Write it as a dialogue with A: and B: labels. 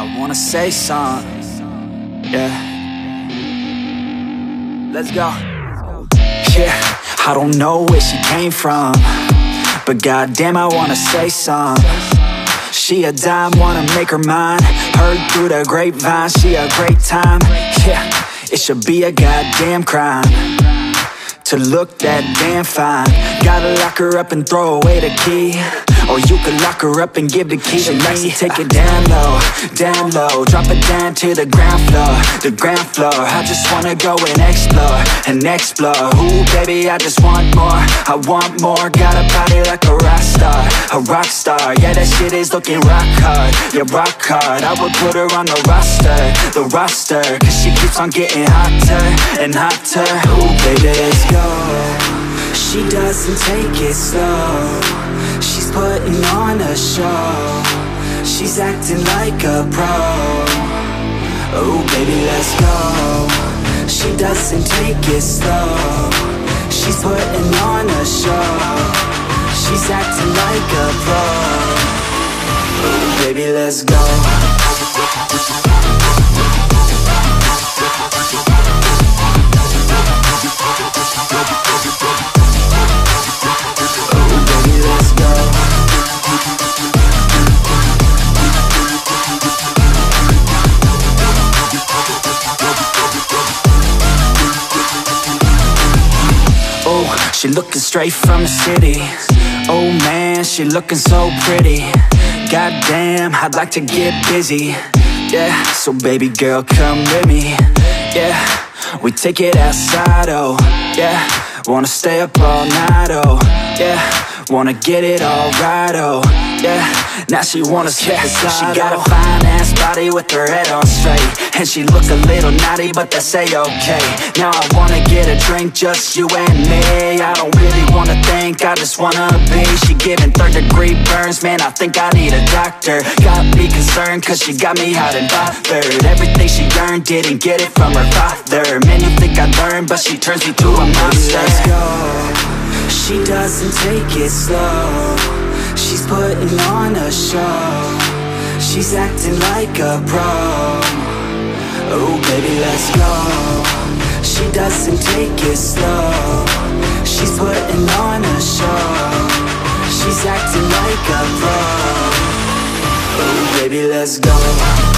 A: I wanna say something. Yeah. Let's go. Yeah, I don't know where she came from. But goddamn, I wanna say something. She a dime, wanna make her mine. Heard through the grapevine, she a great time. Yeah, it should be a goddamn crime to look that damn fine. Gotta lock her up and throw away the key. Or you could lock her up and give the key to me. Take it down low, down low. Drop it down to the ground floor, the ground floor. I just wanna go and explore, and explore. Ooh, baby, I just want more. I want more. Got a body like a rock star, a rock star. Yeah, that shit is looking rock hard. Yeah, rock hard. I would put her on the roster, the roster. Cause she keeps on getting hotter and hotter. Ooh, baby, let's go. She doesn't take it slow. She's putting on a show. She's acting like a pro. Oh, baby, let's go. She doesn't take it slow. She's putting on a show. She's acting like a pro. Oh, baby, let's go. She looking straight from the city. Oh man, she looking so pretty. Goddamn, I'd like to get busy. Yeah, so baby girl, come with me. Yeah, we take it outside, oh yeah. Wanna stay up all night, oh yeah. Wanna get it all right, oh yeah. Now she wanna skip yeah, She got a fine ass body with her head on straight. And she look a little naughty, but that's a-okay. Now I wanna get a drink, just you and me. I don't really wanna think, I just wanna be. She giving third degree burns, man, I think I need a doctor. Got me concerned, cause she got me hot and bothered. Everything she earned, didn't get it from her father. Man, you think I learned, but she turns me to a monster. Let's go She doesn't take it slow. She's putting on a show. She's acting like a pro. Oh baby let's go. She doesn't take it slow. She's putting on a show. She's acting like a pro. Oh baby let's go